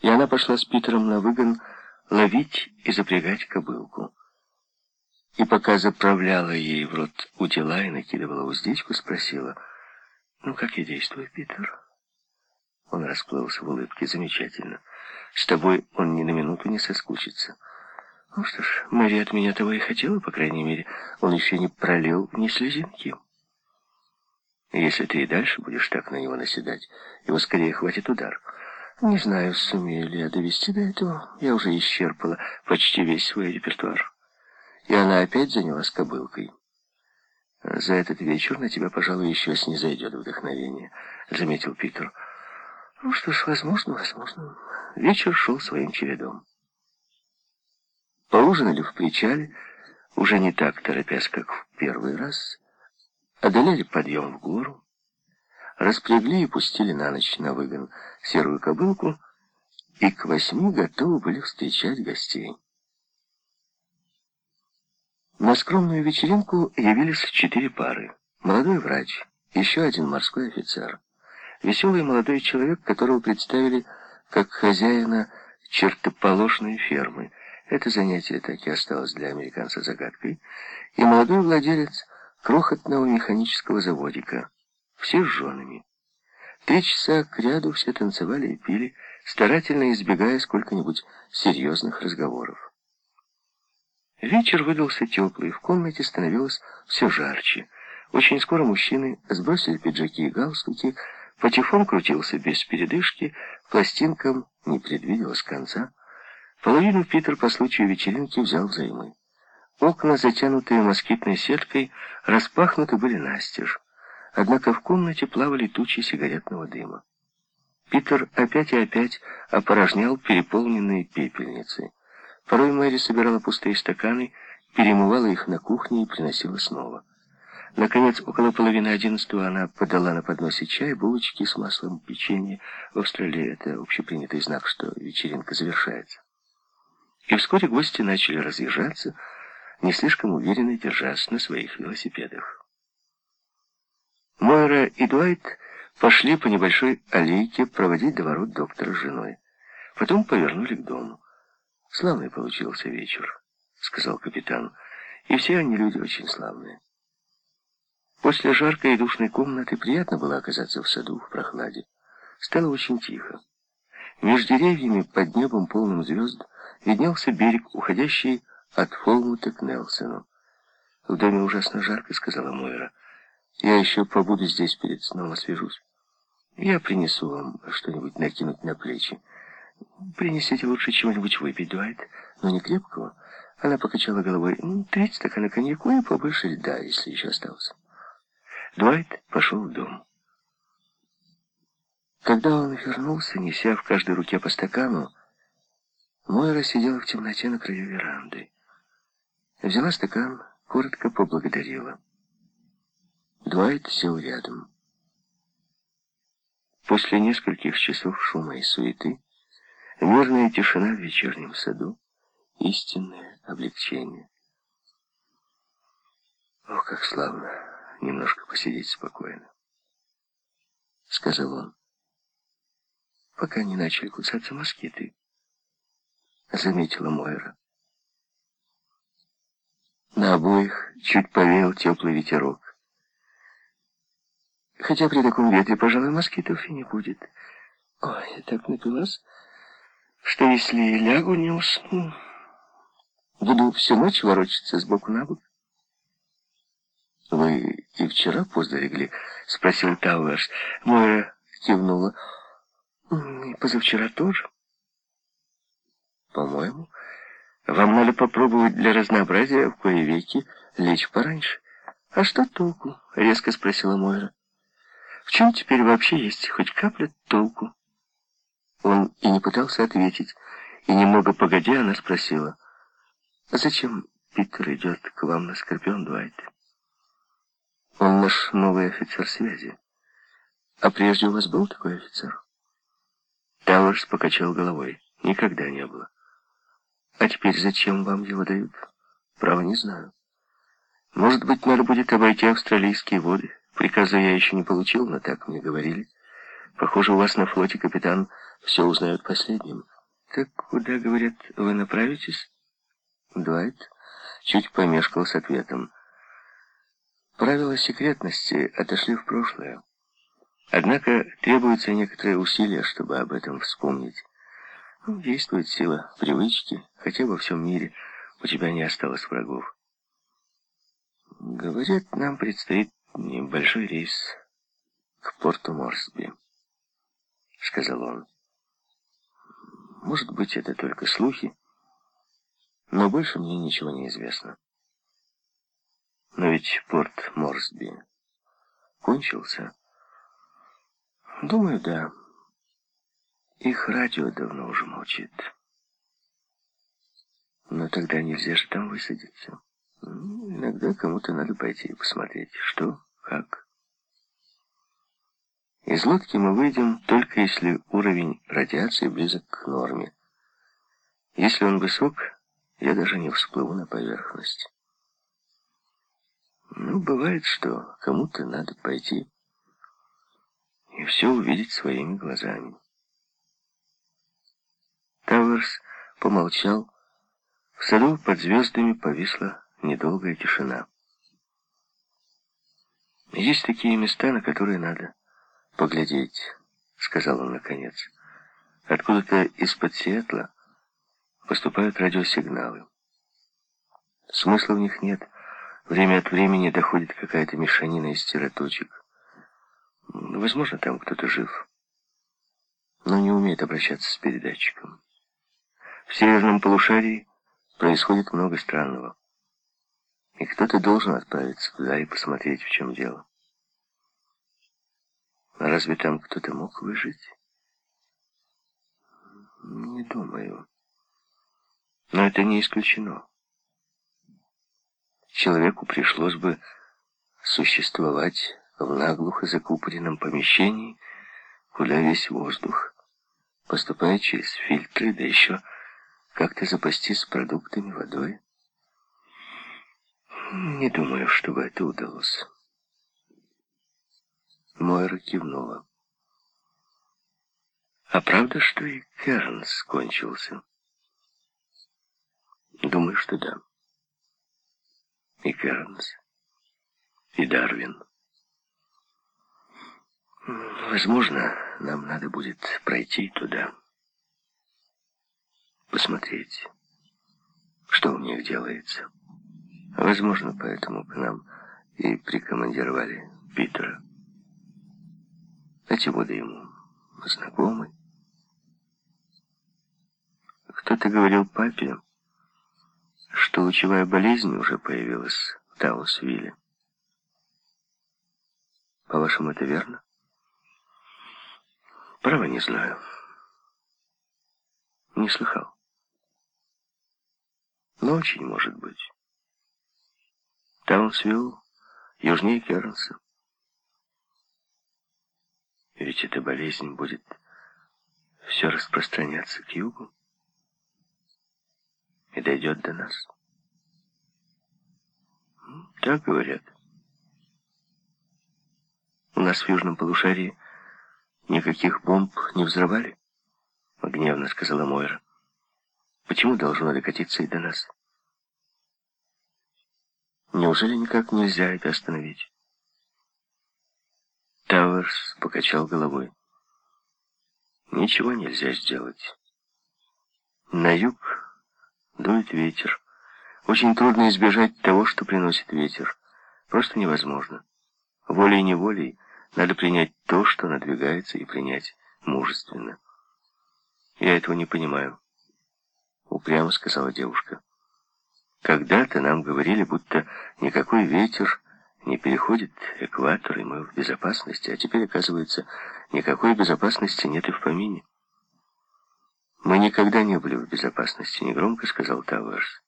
И она пошла с Питером на выгон ловить и запрягать кобылку. И пока заправляла ей в рот утила и накидывала уздечку, спросила, «Ну, как я действую, Питер?» Он расплылся в улыбке. «Замечательно. С тобой он ни на минуту не соскучится». Ну что ж, Мэри от меня того и хотела, по крайней мере. Он еще не пролил ни слезинки. Если ты и дальше будешь так на него наседать, его скорее хватит удар. Не знаю, сумею ли я довести до этого. Я уже исчерпала почти весь свой репертуар. И она опять занялась кобылкой. «За этот вечер на тебя, пожалуй, еще снизойдет вдохновение», — заметил Питер. «Ну что ж, возможно, возможно». Вечер шел своим чередом. Поужинали в причале, уже не так торопясь, как в первый раз, одолели подъем в гору, распрягли и пустили на ночь на выгон серую кобылку, и к восьми готовы были встречать гостей. На скромную вечеринку явились четыре пары. Молодой врач, еще один морской офицер, веселый молодой человек, которого представили как хозяина чертополошной фермы, это занятие так и осталось для американца загадкой, и молодой владелец крохотного механического заводика, все с женами. Три часа к ряду все танцевали и пили, старательно избегая сколько-нибудь серьезных разговоров. Вечер выдался теплый, в комнате становилось все жарче. Очень скоро мужчины сбросили пиджаки и галстуки, патефон крутился без передышки, пластинкам не предвиделось конца. Половину Питер по случаю вечеринки взял взаймы. Окна, затянутые москитной сеткой, распахнуты были настежь. Однако в комнате плавали тучи сигаретного дыма. Питер опять и опять опорожнял переполненные пепельницы. Порой Мэри собирала пустые стаканы, перемывала их на кухне и приносила снова. Наконец, около половины одиннадцатого она подала на подносе чай, булочки с маслом, печенье. В Австралии это общепринятый знак, что вечеринка завершается. И вскоре гости начали разъезжаться, не слишком уверенно держась на своих велосипедах. Мойра и Дуайт пошли по небольшой аллейке проводить до ворот доктора с женой. Потом повернули к дому. «Славный получился вечер», — сказал капитан. «И все они люди очень славные». После жаркой и душной комнаты приятно было оказаться в саду, в прохладе. Стало очень тихо. Между деревьями под небом полным звезд виднелся берег, уходящий от Фолмута к Нелсону. «В доме ужасно жарко», — сказала Мойра. «Я еще побуду здесь перед сном, освежусь. Я принесу вам что-нибудь накинуть на плечи. Принесите лучше чего-нибудь выпить, Дуайт, но не крепкого». Она покачала головой. «Ну, «Треть стакана коньяку и побольше льда, если еще остался». Дуайт пошел в дом. Когда он вернулся, неся в каждой руке по стакану, Мойра сидела в темноте на краю веранды. Взяла стакан, коротко поблагодарила. Дуайт сел рядом. После нескольких часов шума и суеты, мирная тишина в вечернем саду, истинное облегчение. «О, как славно немножко посидеть спокойно», — сказал он, пока не начали кусаться москиты заметила Мойра. На обоих чуть повеял теплый ветерок. Хотя при таком ветре, пожалуй, москитов и не будет. Ой, я так напилась, что если лягу, не усну. Буду всю ночь ворочаться сбоку на бок. «Вы и вчера поздно легли?» — спросил Тауэрс. Моя кивнула. «И позавчера тоже». По-моему, вам надо попробовать для разнообразия в кое веки лечь пораньше. А что толку? Резко спросила Мойра. В чем теперь вообще есть хоть капля толку? Он и не пытался ответить, и немного погодя она спросила, «А зачем Питер идет к вам на Скорпион Дуайт?» «Он наш новый офицер связи. А прежде у вас был такой офицер?» Тауэрс покачал головой. «Никогда не было». А теперь зачем вам его дают? Право не знаю. Может быть, надо будет обойти австралийские воды. Приказа я еще не получил, но так мне говорили. Похоже, у вас на флоте капитан все узнает последним. Так куда, говорят, вы направитесь? Дуайт чуть помешкал с ответом. Правила секретности отошли в прошлое. Однако требуется некоторое усилие, чтобы об этом вспомнить. Ну, действует сила привычки, хотя во всем мире у тебя не осталось врагов. Говорят, нам предстоит небольшой рейс к порту Морсби, сказал он. Может быть, это только слухи, но больше мне ничего не известно. Но ведь порт Морсби кончился. Думаю, да. Их радио давно уже молчит. Но тогда нельзя же там высадиться. Ну, иногда кому-то надо пойти и посмотреть, что, как. Из лодки мы выйдем только если уровень радиации близок к норме. Если он высок, я даже не всплыву на поверхность. Ну, бывает, что кому-то надо пойти и все увидеть своими глазами. Тауэрс помолчал. В саду под звездами повисла недолгая тишина. «Есть такие места, на которые надо поглядеть», — сказал он наконец. «Откуда-то из-под Сиэтла поступают радиосигналы. Смысла в них нет. Время от времени доходит какая-то мешанина из тероточек. Возможно, там кто-то жив, но не умеет обращаться с передатчиком. В северном полушарии происходит много странного. И кто-то должен отправиться туда и посмотреть, в чем дело. А разве там кто-то мог выжить? Не думаю. Но это не исключено. Человеку пришлось бы существовать в наглухо закупоренном помещении, куда весь воздух, поступая через фильтры, да еще как-то запастись продуктами, водой. Не думаю, чтобы это удалось. Мойра кивнула. А правда, что и Кернс кончился? Думаю, что да. И Кернс, и Дарвин. Возможно, нам надо будет пройти туда, посмотреть, что у них делается. Возможно, поэтому к нам и прикомандировали Питера. Эти воды ему знакомы. Кто-то говорил папе, что лучевая болезнь уже появилась в Таунсвилле. По-вашему, это верно? Право не знаю. Не слыхал. Но очень может быть. Таунсвилл, южнее Кернса. Ведь эта болезнь будет все распространяться к югу и дойдет до нас. Так говорят. У нас в южном полушарии никаких бомб не взрывали, гневно сказала Мойра. Почему должно докатиться и до нас? Неужели никак нельзя это остановить? Тауэрс покачал головой. Ничего нельзя сделать. На юг дует ветер. Очень трудно избежать того, что приносит ветер. Просто невозможно. Волей-неволей надо принять то, что надвигается, и принять мужественно. Я этого не понимаю, упрямо сказала девушка. Когда-то нам говорили, будто никакой ветер не переходит экватор, и мы в безопасности, а теперь, оказывается, никакой безопасности нет и в помине. Мы никогда не были в безопасности, негромко сказал Тауэрс.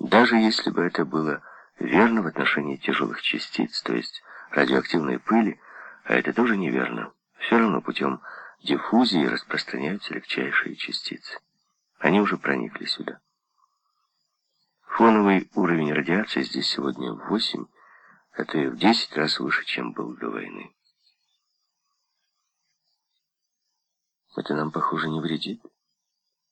Даже если бы это было верно в отношении тяжелых частиц, то есть радиоактивной пыли, а это тоже неверно, все равно путем диффузии распространяются легчайшие частицы. Они уже проникли сюда. Фоновый уровень радиации здесь сегодня в 8, а то и в 10 раз выше, чем был до войны. Это нам, похоже, не вредит.